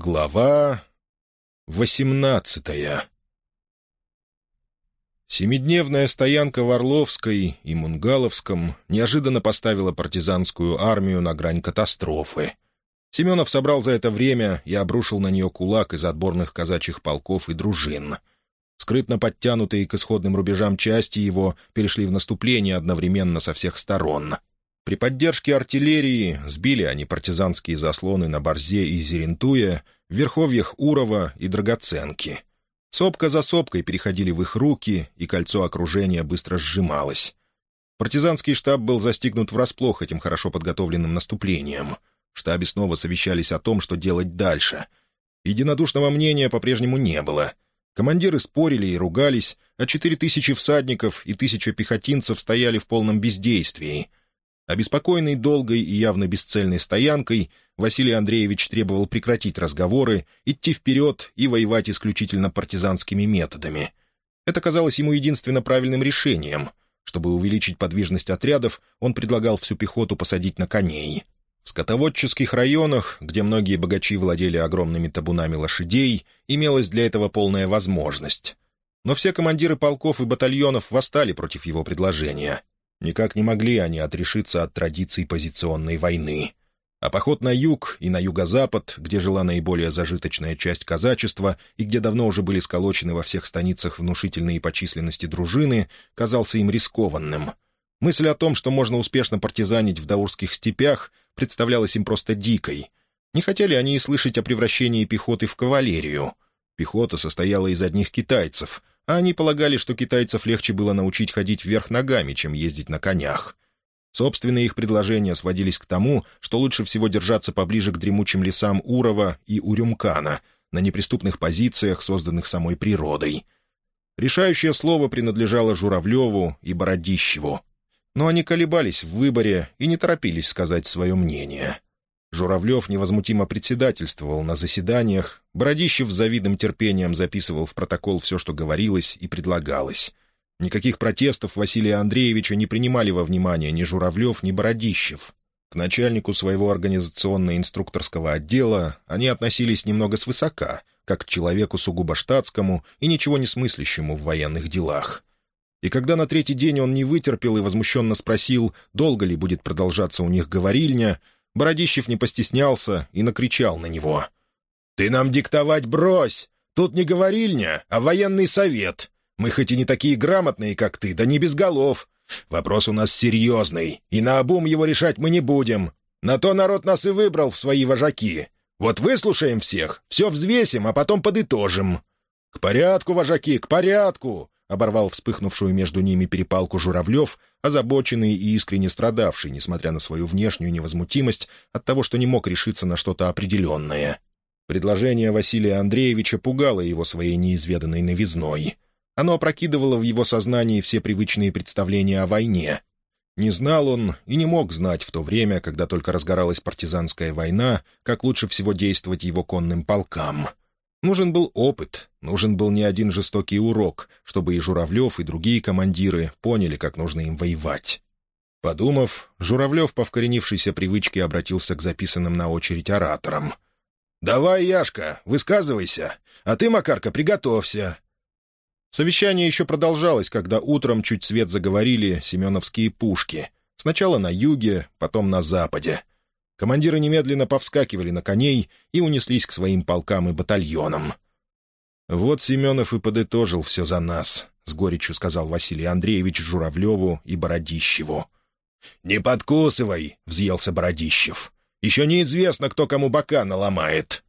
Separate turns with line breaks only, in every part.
Глава восемнадцатая Семидневная стоянка в Орловской и Мунгаловском неожиданно поставила партизанскую армию на грань катастрофы. Семенов собрал за это время и обрушил на нее кулак из отборных казачьих полков и дружин. Скрытно подтянутые к исходным рубежам части его перешли в наступление одновременно со всех сторон — при поддержке артиллерии сбили они партизанские заслоны на Борзе и Зерентуе, в верховьях Урова и Драгоценки. Сопка за сопкой переходили в их руки, и кольцо окружения быстро сжималось. Партизанский штаб был застигнут врасплох этим хорошо подготовленным наступлением. В штабе снова совещались о том, что делать дальше. Единодушного мнения по-прежнему не было. Командиры спорили и ругались, а четыре тысячи всадников и тысяча пехотинцев стояли в полном бездействии — Обеспокоенный долгой и явно бесцельной стоянкой, Василий Андреевич требовал прекратить разговоры, идти вперед и воевать исключительно партизанскими методами. Это казалось ему единственно правильным решением. Чтобы увеличить подвижность отрядов, он предлагал всю пехоту посадить на коней. В скотоводческих районах, где многие богачи владели огромными табунами лошадей, имелась для этого полная возможность. Но все командиры полков и батальонов восстали против его предложения — Никак не могли они отрешиться от традиций позиционной войны. А поход на юг и на юго-запад, где жила наиболее зажиточная часть казачества и где давно уже были сколочены во всех станицах внушительные по численности дружины, казался им рискованным. Мысль о том, что можно успешно партизанить в даурских степях, представлялась им просто дикой. Не хотели они и слышать о превращении пехоты в кавалерию. Пехота состояла из одних китайцев, они полагали, что китайцев легче было научить ходить вверх ногами, чем ездить на конях. Собственные их предложения сводились к тому, что лучше всего держаться поближе к дремучим лесам Урова и Урюмкана, на неприступных позициях, созданных самой природой. Решающее слово принадлежало Журавлеву и Бородищеву. Но они колебались в выборе и не торопились сказать свое мнение. Журавлев невозмутимо председательствовал на заседаниях, Бородищев с завидным терпением записывал в протокол все, что говорилось и предлагалось. Никаких протестов Василия Андреевича не принимали во внимание ни Журавлев, ни Бородищев. К начальнику своего организационно-инструкторского отдела они относились немного свысока, как к человеку сугубо штатскому и ничего не смыслящему в военных делах. И когда на третий день он не вытерпел и возмущенно спросил, долго ли будет продолжаться у них говорильня, Бородищев не постеснялся и накричал на него. «Ты нам диктовать брось! Тут не говорильня, а военный совет. Мы хоть и не такие грамотные, как ты, да не без голов. Вопрос у нас серьезный, и на обум его решать мы не будем. На то народ нас и выбрал в свои вожаки. Вот выслушаем всех, все взвесим, а потом подытожим. К порядку, вожаки, к порядку! — оборвал вспыхнувшую между ними перепалку Журавлев, озабоченный и искренне страдавший, несмотря на свою внешнюю невозмутимость, от того, что не мог решиться на что-то определенное. Предложение Василия Андреевича пугало его своей неизведанной новизной. Оно опрокидывало в его сознании все привычные представления о войне. Не знал он и не мог знать в то время, когда только разгоралась партизанская война, как лучше всего действовать его конным полкам — Нужен был опыт, нужен был не один жестокий урок, чтобы и Журавлев, и другие командиры поняли, как нужно им воевать. Подумав, Журавлев по вкоренившейся привычке обратился к записанным на очередь ораторам. «Давай, Яшка, высказывайся, а ты, Макарка, приготовься». Совещание еще продолжалось, когда утром чуть свет заговорили семеновские пушки. Сначала на юге, потом на западе. Командиры немедленно повскакивали на коней и унеслись к своим полкам и батальонам. «Вот Семенов и подытожил все за нас», — с горечью сказал Василий Андреевич Журавлеву и Бородищеву. «Не подкусывай», — взъелся Бородищев. «Еще неизвестно, кто кому бока наломает».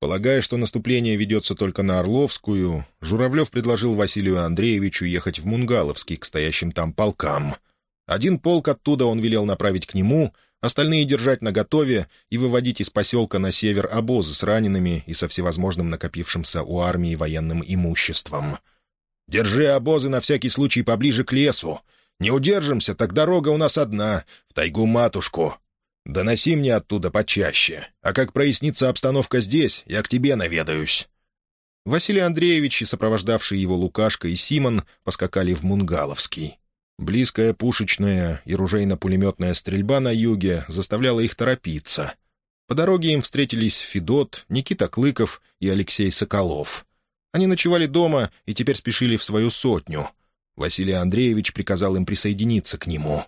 Полагая, что наступление ведется только на Орловскую, Журавлев предложил Василию Андреевичу ехать в Мунгаловский к стоящим там полкам. Один полк оттуда он велел направить к нему, остальные держать наготове и выводить из поселка на север обозы с ранеными и со всевозможным накопившимся у армии военным имуществом. «Держи обозы на всякий случай поближе к лесу. Не удержимся, так дорога у нас одна, в тайгу матушку. Доноси мне оттуда почаще, а как прояснится обстановка здесь, я к тебе наведаюсь». Василий Андреевич и сопровождавший его Лукашка и Симон поскакали в Мунгаловский. Близкая пушечная и ружейно-пулеметная стрельба на юге заставляла их торопиться. По дороге им встретились Федот, Никита Клыков и Алексей Соколов. Они ночевали дома и теперь спешили в свою сотню. Василий Андреевич приказал им присоединиться к нему.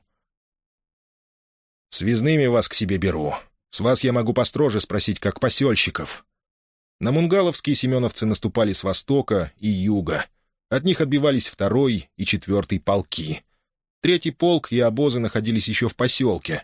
«Связными вас к себе беру. С вас я могу построже спросить, как посельщиков». На Мунгаловские семеновцы наступали с востока и юга. От них отбивались второй и четвертый полки. Третий полк и обозы находились еще в поселке,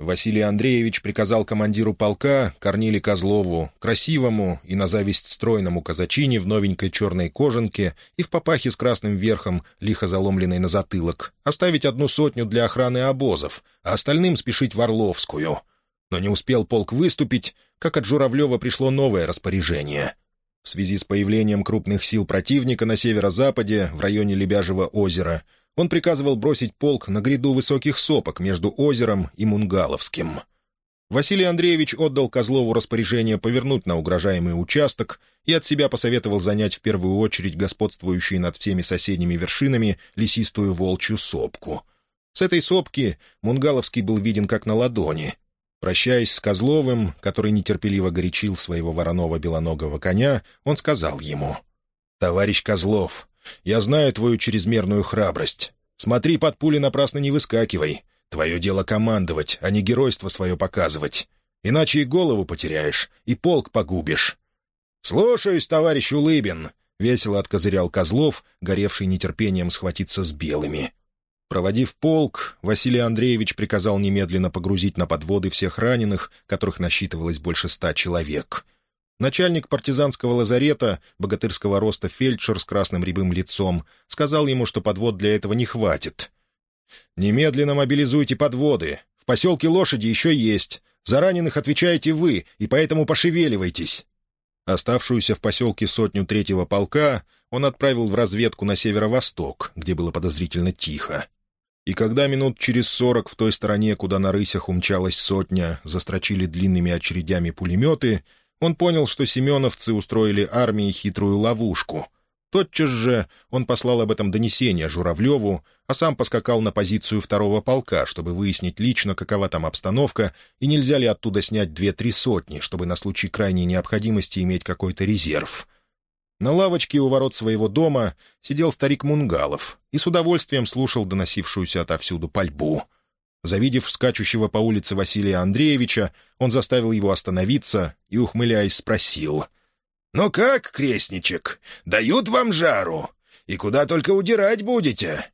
Василий Андреевич приказал командиру полка Корниле Козлову, красивому и на зависть стройному казачине в новенькой черной кожанке и в папахе с красным верхом, лихо заломленной на затылок, оставить одну сотню для охраны обозов, а остальным спешить в Орловскую. Но не успел полк выступить, как от Журавлева пришло новое распоряжение. В связи с появлением крупных сил противника на северо-западе, в районе Лебяжьего озера — он приказывал бросить полк на гряду высоких сопок между озером и Мунгаловским. Василий Андреевич отдал Козлову распоряжение повернуть на угрожаемый участок и от себя посоветовал занять в первую очередь господствующие над всеми соседними вершинами лесистую волчью сопку. С этой сопки Мунгаловский был виден как на ладони. Прощаясь с Козловым, который нетерпеливо горячил своего вороного белоногого коня, он сказал ему, «Товарищ Козлов, я знаю твою чрезмерную храбрость. Смотри, под пули напрасно не выскакивай. Твое дело командовать, а не геройство свое показывать. Иначе и голову потеряешь, и полк погубишь». «Слушаюсь, товарищ Улыбин», — весело откозырял Козлов, горевший нетерпением схватиться с белыми. Проводив полк, Василий Андреевич приказал немедленно погрузить на подводы всех раненых, которых насчитывалось больше ста человек — Начальник партизанского лазарета, богатырского роста фельдшер с красным рябым лицом, сказал ему, что подвод для этого не хватит. «Немедленно мобилизуйте подводы. В поселке лошади еще есть. За раненых отвечаете вы, и поэтому пошевеливайтесь». Оставшуюся в поселке сотню третьего полка он отправил в разведку на северо-восток, где было подозрительно тихо. И когда минут через сорок в той стороне, куда на рысях умчалась сотня, застрочили длинными очередями пулеметы, он понял, что семеновцы устроили армии хитрую ловушку. Тотчас же он послал об этом донесение Журавлеву, а сам поскакал на позицию второго полка, чтобы выяснить лично, какова там обстановка, и нельзя ли оттуда снять две-три сотни, чтобы на случай крайней необходимости иметь какой-то резерв. На лавочке у ворот своего дома сидел старик Мунгалов и с удовольствием слушал доносившуюся отовсюду пальбу — Завидев скачущего по улице Василия Андреевича, он заставил его остановиться и, ухмыляясь, спросил. «Ну как, крестничек, дают вам жару? И куда только удирать будете?»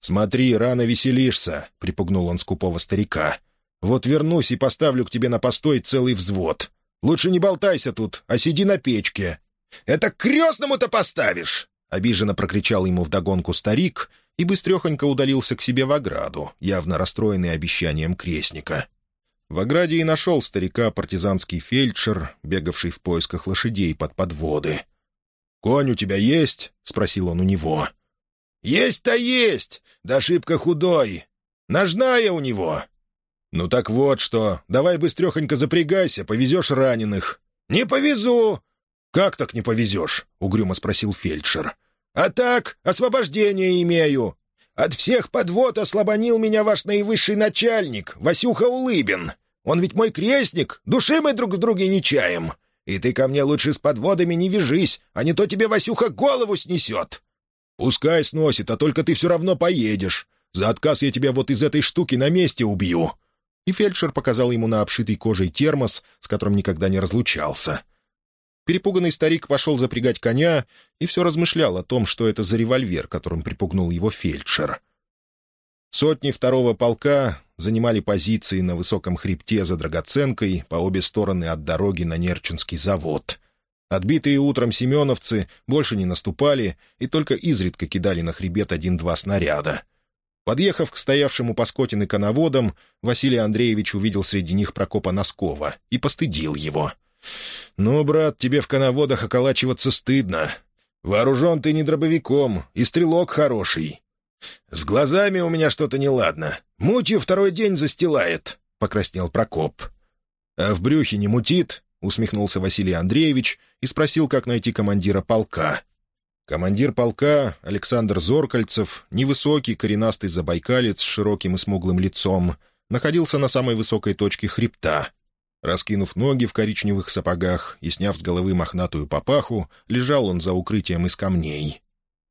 «Смотри, рано веселишься», — припугнул он скупого старика. «Вот вернусь и поставлю к тебе на постой целый взвод. Лучше не болтайся тут, а сиди на печке». «Это крестному-то поставишь!» — обиженно прокричал ему вдогонку старик — и быстрехонько удалился к себе в ограду, явно расстроенный обещанием крестника. В ограде и нашел старика партизанский фельдшер, бегавший в поисках лошадей под подводы. «Конь у тебя есть?» — спросил он у него. «Есть-то есть, да шибко худой. Ножная у него». «Ну так вот что, давай быстрехонько запрягайся, повезешь раненых». «Не повезу». «Как так не повезешь?» — угрюмо спросил фельдшер. А так, освобождение имею. От всех подвод ослабонил меня ваш наивысший начальник, Васюха Улыбин. Он ведь мой крестник, души мы друг в друге не чаем. И ты ко мне лучше с подводами не вяжись, а не то тебе Васюха голову снесет». «Пускай сносит, а только ты все равно поедешь. За отказ я тебя вот из этой штуки на месте убью». И фельдшер показал ему на обшитый кожей термос, с которым никогда не разлучался. Перепуганный старик пошел запрягать коня и все размышлял о том, что это за револьвер, которым припугнул его фельдшер. Сотни второго полка занимали позиции на высоком хребте за драгоценкой по обе стороны от дороги на Нерчинский завод. Отбитые утром семеновцы больше не наступали и только изредка кидали на хребет один-два снаряда. Подъехав к стоявшему по скотины коноводам, Василий Андреевич увидел среди них Прокопа Носкова и постыдил его — «Ну, брат, тебе в коноводах околачиваться стыдно. Вооружен ты не дробовиком, и стрелок хороший. С глазами у меня что-то неладно. Мутью второй день застилает», — покраснел Прокоп. «А в брюхе не мутит?» — усмехнулся Василий Андреевич и спросил, как найти командира полка. Командир полка, Александр Зоркальцев, невысокий, коренастый забайкалец с широким и смуглым лицом, находился на самой высокой точке хребта, Раскинув ноги в коричневых сапогах и сняв с головы мохнатую папаху, лежал он за укрытием из камней.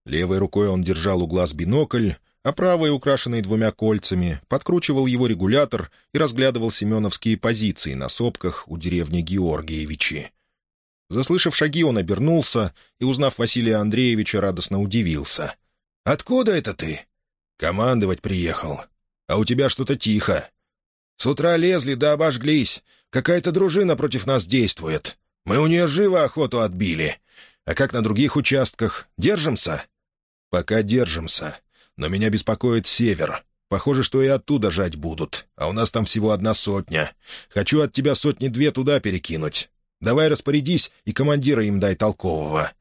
Левой рукой он держал у глаз бинокль, а правой, украшенной двумя кольцами, подкручивал его регулятор и разглядывал семеновские позиции на сопках у деревни Георгиевичи. Заслышав шаги, он обернулся и, узнав Василия Андреевича, радостно удивился. «Откуда это ты?» «Командовать приехал. А у тебя что-то тихо. С утра лезли да обожглись. Какая-то дружина против нас действует. Мы у нее живо охоту отбили. А как на других участках? Держимся?» «Пока держимся. Но меня беспокоит север. Похоже, что и оттуда жать будут. А у нас там всего одна сотня. Хочу от тебя сотни-две туда перекинуть. Давай распорядись и командира им дай толкового».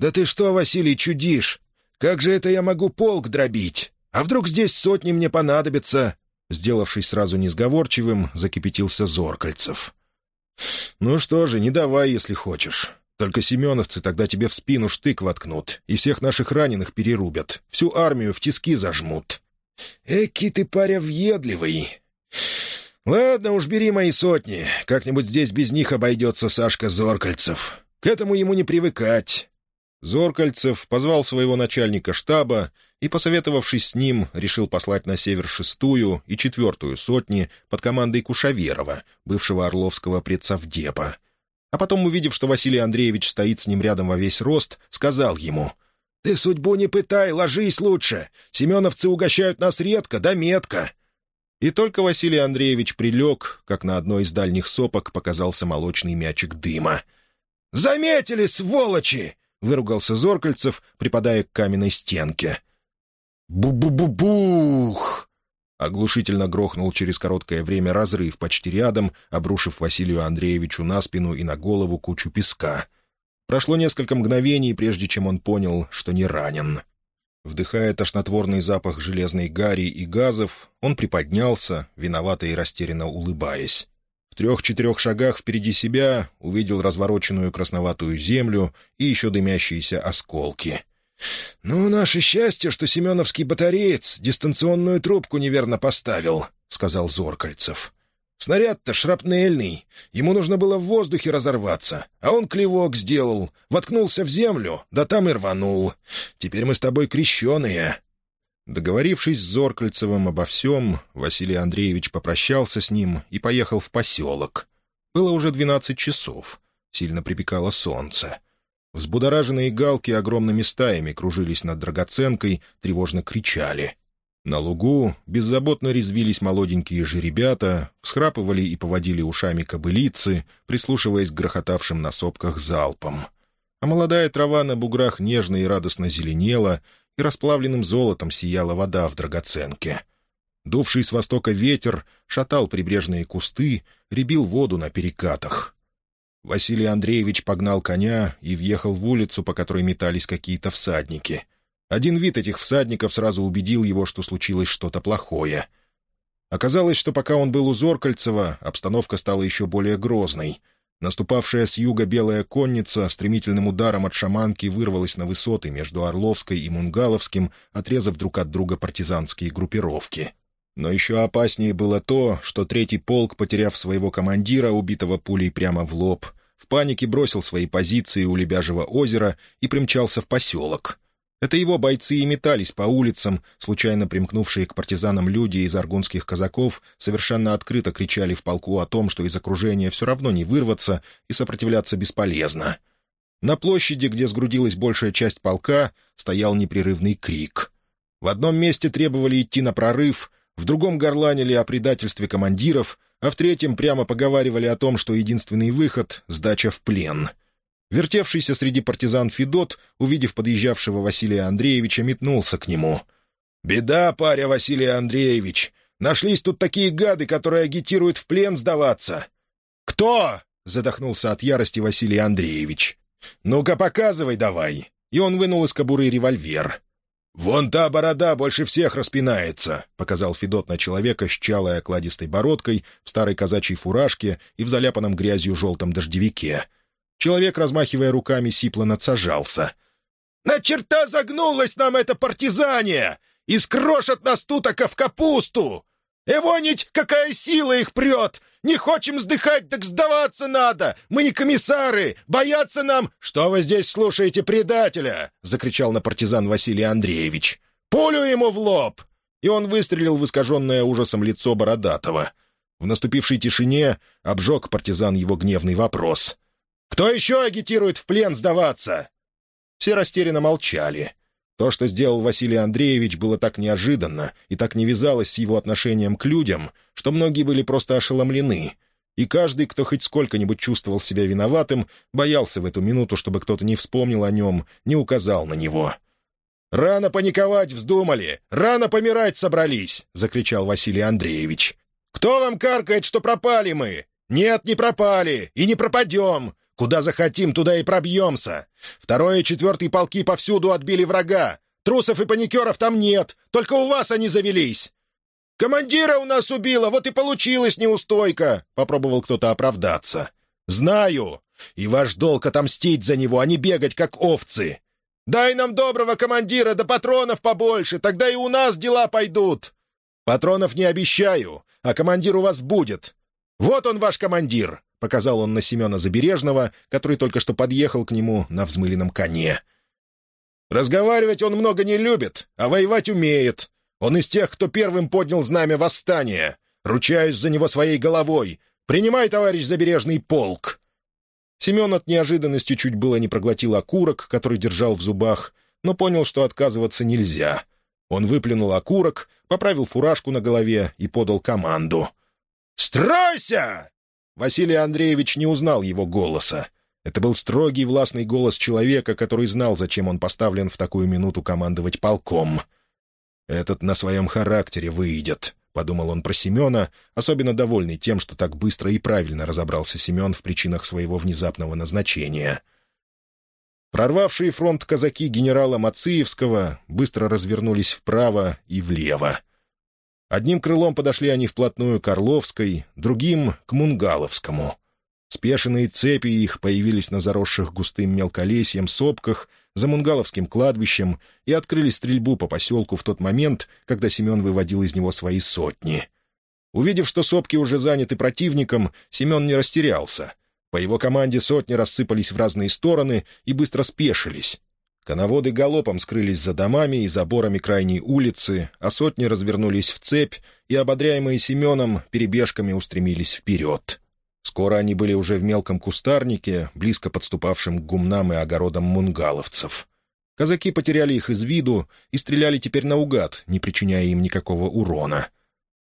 «Да ты что, Василий, чудишь? Как же это я могу полк дробить? А вдруг здесь сотни мне понадобятся? Сделавшись сразу несговорчивым, закипятился Зоркальцев. «Ну что же, не давай, если хочешь. Только семеновцы тогда тебе в спину штык воткнут и всех наших раненых перерубят, всю армию в тиски зажмут». «Эки ты, паря, въедливый!» «Ладно уж, бери мои сотни. Как-нибудь здесь без них обойдется Сашка Зоркальцев. К этому ему не привыкать». Зоркальцев позвал своего начальника штаба и, посоветовавшись с ним, решил послать на север шестую и четвертую сотни под командой Кушаверова, бывшего орловского предсовдепа. А потом, увидев, что Василий Андреевич стоит с ним рядом во весь рост, сказал ему «Ты судьбу не пытай, ложись лучше. Семеновцы угощают нас редко, да метко». И только Василий Андреевич прилег, как на одной из дальних сопок показался молочный мячик дыма. «Заметили, сволочи!» — выругался Зоркальцев, припадая к каменной стенке. «Бу-бу-бу-бух!» Оглушительно грохнул через короткое время разрыв почти рядом, обрушив Василию Андреевичу на спину и на голову кучу песка. Прошло несколько мгновений, прежде чем он понял, что не ранен. Вдыхая тошнотворный запах железной гари и газов, он приподнялся, виновато и растерянно улыбаясь. В трех-четырех шагах впереди себя увидел развороченную красноватую землю и еще дымящиеся осколки — «Ну, наше счастье, что семеновский батареец дистанционную трубку неверно поставил», — сказал Зоркальцев. «Снаряд-то шрапнельный. Ему нужно было в воздухе разорваться, а он клевок сделал, воткнулся в землю, да там и рванул. Теперь мы с тобой крещеные». Договорившись с Зоркальцевым обо всем, Василий Андреевич попрощался с ним и поехал в поселок. Было уже двенадцать часов. Сильно припекало солнце. Взбудораженные галки огромными стаями кружились над драгоценкой, тревожно кричали. На лугу беззаботно резвились молоденькие жеребята, всхрапывали и поводили ушами кобылицы, прислушиваясь к грохотавшим на сопках залпам. А молодая трава на буграх нежно и радостно зеленела, и расплавленным золотом сияла вода в драгоценке. Дувший с востока ветер шатал прибрежные кусты, ребил воду на перекатах. Василий Андреевич погнал коня и въехал в улицу, по которой метались какие-то всадники. Один вид этих всадников сразу убедил его, что случилось что-то плохое. Оказалось, что пока он был у Зоркальцева, обстановка стала еще более грозной. Наступавшая с юга белая конница стремительным ударом от шаманки вырвалась на высоты между Орловской и Мунгаловским, отрезав друг от друга партизанские группировки. Но еще опаснее было то, что третий полк, потеряв своего командира, убитого пулей прямо в лоб, в панике бросил свои позиции у Лебяжьего озера и примчался в поселок. Это его бойцы и метались по улицам, случайно примкнувшие к партизанам люди из аргунских казаков совершенно открыто кричали в полку о том, что из окружения все равно не вырваться и сопротивляться бесполезно. На площади, где сгрудилась большая часть полка, стоял непрерывный крик. В одном месте требовали идти на прорыв, в другом горланили о предательстве командиров, а в третьем прямо поговаривали о том, что единственный выход — сдача в плен. Вертевшийся среди партизан Федот, увидев подъезжавшего Василия Андреевича, метнулся к нему. «Беда, паря Василий Андреевич! Нашлись тут такие гады, которые агитируют в плен сдаваться!» «Кто?» — задохнулся от ярости Василий Андреевич. «Ну-ка, показывай давай!» И он вынул из кобуры револьвер. «Вон та борода больше всех распинается», — показал Федот на человека с чалой окладистой бородкой, в старой казачьей фуражке и в заляпанном грязью желтом дождевике. Человек, размахивая руками, сипло надсажался. «На черта загнулась нам эта партизания! Искрошат нас тутока в капусту! «Эвонить, какая сила их прет! Не хочем сдыхать, так сдаваться надо! Мы не комиссары! Бояться нам...» «Что вы здесь слушаете предателя?» — закричал на партизан Василий Андреевич. «Пулю ему в лоб!» И он выстрелил в искаженное ужасом лицо Бородатого. В наступившей тишине обжег партизан его гневный вопрос. «Кто еще агитирует в плен сдаваться?» Все растерянно молчали. То, что сделал Василий Андреевич, было так неожиданно и так не вязалось с его отношением к людям, что многие были просто ошеломлены. И каждый, кто хоть сколько-нибудь чувствовал себя виноватым, боялся в эту минуту, чтобы кто-то не вспомнил о нем, не указал на него. «Рано паниковать вздумали! Рано помирать собрались!» — закричал Василий Андреевич. «Кто вам каркает, что пропали мы? Нет, не пропали и не пропадем. Куда захотим, туда и пробьемся. Второй и четвертый полки повсюду отбили врага. Трусов и паникеров там нет, только у вас они завелись. «Командира у нас убило, вот и получилась неустойка!» — попробовал кто-то оправдаться. «Знаю! И ваш долг отомстить за него, а не бегать, как овцы! Дай нам доброго командира, да патронов побольше, тогда и у нас дела пойдут! Патронов не обещаю, а командир у вас будет. Вот он, ваш командир!» — показал он на Семена Забережного, который только что подъехал к нему на взмыленном коне. «Разговаривать он много не любит, а воевать умеет. Он из тех, кто первым поднял знамя восстания. Ручаюсь за него своей головой. Принимай, товарищ Забережный, полк!» Семен от неожиданности чуть было не проглотил окурок, который держал в зубах, но понял, что отказываться нельзя. Он выплюнул окурок, поправил фуражку на голове и подал команду. «Стройся!» Василий Андреевич не узнал его голоса. Это был строгий властный голос человека, который знал, зачем он поставлен в такую минуту командовать полком. «Этот на своем характере выйдет», — подумал он про Семена, особенно довольный тем, что так быстро и правильно разобрался Семен в причинах своего внезапного назначения. Прорвавшие фронт казаки генерала Мациевского быстро развернулись вправо и влево. Одним крылом подошли они вплотную к Орловской, другим — к Мунгаловскому. Спешенные цепи их появились на заросших густым мелколесьем сопках за Мунгаловским кладбищем и открыли стрельбу по поселку в тот момент, когда Семен выводил из него свои сотни. Увидев, что сопки уже заняты противником, Семен не растерялся. По его команде сотни рассыпались в разные стороны и быстро спешились. Коноводы галопом скрылись за домами и заборами крайней улицы, а сотни развернулись в цепь и, ободряемые Семеном, перебежками устремились вперед. Скоро они были уже в мелком кустарнике, близко подступавшем к гумнам и огородам мунгаловцев. Казаки потеряли их из виду и стреляли теперь наугад, не причиняя им никакого урона.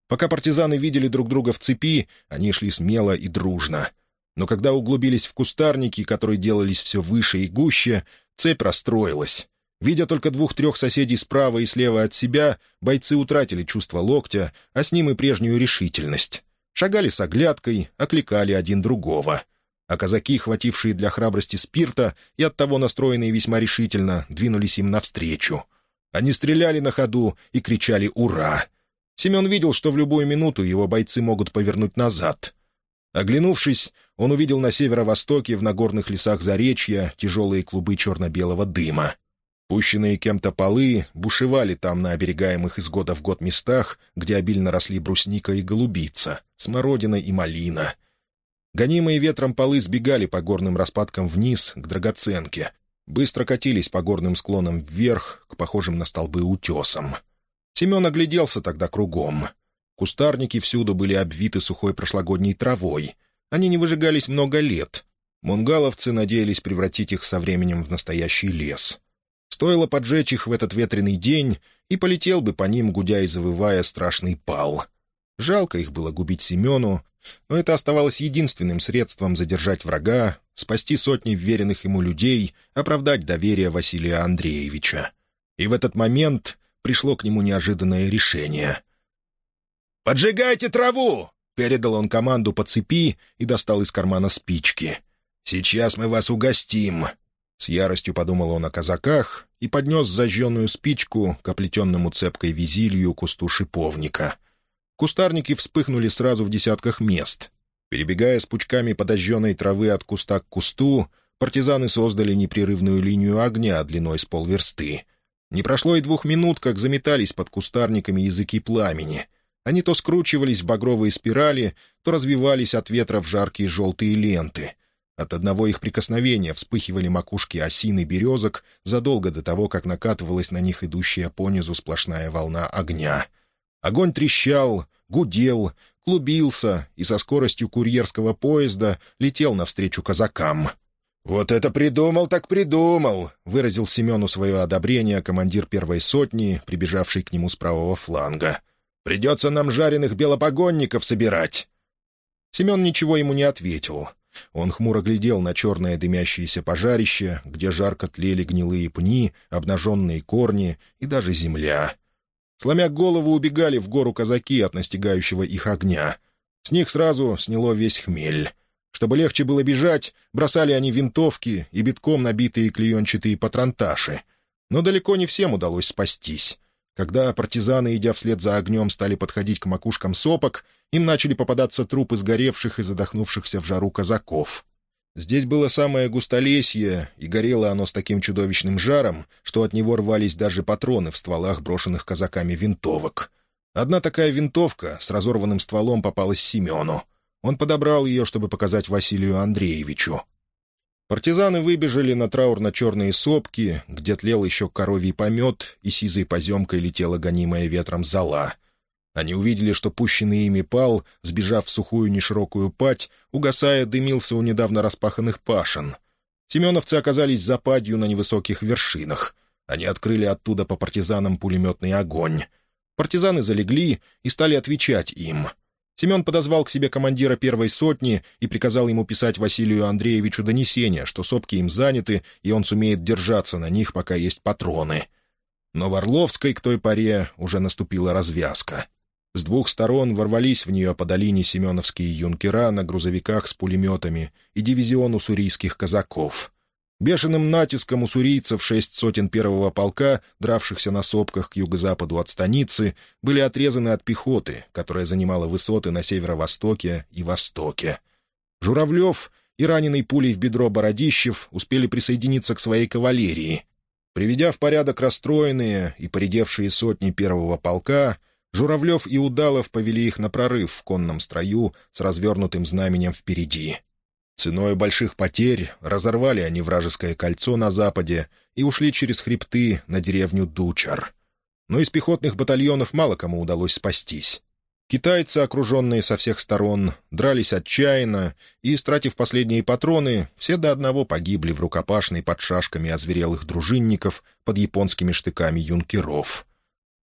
Пока партизаны видели друг друга в цепи, они шли смело и дружно. Но когда углубились в кустарники, которые делались все выше и гуще, Цепь расстроилась. Видя только двух-трех соседей справа и слева от себя, бойцы утратили чувство локтя, а с ним и прежнюю решительность. Шагали с оглядкой, окликали один другого. А казаки, хватившие для храбрости спирта и оттого настроенные весьма решительно, двинулись им навстречу. Они стреляли на ходу и кричали «Ура!». Семен видел, что в любую минуту его бойцы могут повернуть назад. Оглянувшись, он увидел на северо-востоке, в нагорных лесах Заречья, тяжелые клубы черно-белого дыма. Пущенные кем-то полы бушевали там на оберегаемых из года в год местах, где обильно росли брусника и голубица, смородина и малина. Гонимые ветром полы сбегали по горным распадкам вниз, к драгоценке, быстро катились по горным склонам вверх, к похожим на столбы утесам. Семен огляделся тогда кругом — Кустарники всюду были обвиты сухой прошлогодней травой. Они не выжигались много лет. Мунгаловцы надеялись превратить их со временем в настоящий лес. Стоило поджечь их в этот ветреный день, и полетел бы по ним, гудя и завывая, страшный пал. Жалко их было губить Семену, но это оставалось единственным средством задержать врага, спасти сотни вверенных ему людей, оправдать доверие Василия Андреевича. И в этот момент пришло к нему неожиданное решение. «Поджигайте траву!» — передал он команду по цепи и достал из кармана спички. «Сейчас мы вас угостим!» С яростью подумал он о казаках и поднес зажженную спичку к оплетенному цепкой визилью кусту шиповника. Кустарники вспыхнули сразу в десятках мест. Перебегая с пучками подожженной травы от куста к кусту, партизаны создали непрерывную линию огня длиной с полверсты. Не прошло и двух минут, как заметались под кустарниками языки пламени — Они то скручивались в багровые спирали, то развивались от ветра в жаркие желтые ленты. От одного их прикосновения вспыхивали макушки осин и березок задолго до того, как накатывалась на них идущая понизу сплошная волна огня. Огонь трещал, гудел, клубился и со скоростью курьерского поезда летел навстречу казакам. «Вот это придумал так придумал!» — выразил Семену свое одобрение командир первой сотни, прибежавший к нему с правого фланга. Придется нам жареных белопогонников собирать». Семен ничего ему не ответил. Он хмуро глядел на черное дымящееся пожарище, где жарко тлели гнилые пни, обнаженные корни и даже земля. Сломя голову, убегали в гору казаки от настигающего их огня. С них сразу сняло весь хмель. Чтобы легче было бежать, бросали они винтовки и битком набитые клеенчатые патронташи. Но далеко не всем удалось спастись. Когда партизаны, идя вслед за огнем, стали подходить к макушкам сопок, им начали попадаться трупы сгоревших и задохнувшихся в жару казаков. Здесь было самое густолесье, и горело оно с таким чудовищным жаром, что от него рвались даже патроны в стволах, брошенных казаками винтовок. Одна такая винтовка с разорванным стволом попалась Семену. Он подобрал ее, чтобы показать Василию Андреевичу. Партизаны выбежали на траурно-черные сопки, где тлел еще коровий помет, и сизой поземкой летела гонимая ветром зола. Они увидели, что пущенный ими пал, сбежав в сухую неширокую пать, угасая, дымился у недавно распаханных пашин. Семеновцы оказались за падью на невысоких вершинах. Они открыли оттуда по партизанам пулеметный огонь. Партизаны залегли и стали отвечать им — Семен подозвал к себе командира первой сотни и приказал ему писать Василию Андреевичу донесение, что сопки им заняты, и он сумеет держаться на них, пока есть патроны. Но в Орловской к той поре уже наступила развязка. С двух сторон ворвались в нее по долине семеновские юнкера на грузовиках с пулеметами и дивизион уссурийских казаков. Бешеным натиском уссурийцев шесть сотен первого полка, дравшихся на сопках к юго-западу от станицы, были отрезаны от пехоты, которая занимала высоты на северо-востоке и востоке. Журавлев и раненый пулей в бедро Бородищев успели присоединиться к своей кавалерии. Приведя в порядок расстроенные и поредевшие сотни первого полка, Журавлев и Удалов повели их на прорыв в конном строю с развернутым знаменем впереди — Ценой больших потерь разорвали они вражеское кольцо на западе и ушли через хребты на деревню Дучар. Но из пехотных батальонов мало кому удалось спастись. Китайцы, окруженные со всех сторон, дрались отчаянно и, истратив последние патроны, все до одного погибли в рукопашной под шашками озверелых дружинников под японскими штыками юнкеров.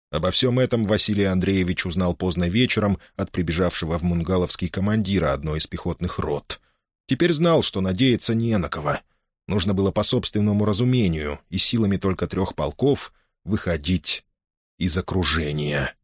Обо всем этом Василий Андреевич узнал поздно вечером от прибежавшего в Мунгаловский командира одной из пехотных рот — Теперь знал, что надеяться не на кого. Нужно было по собственному разумению и силами только трех полков выходить из окружения.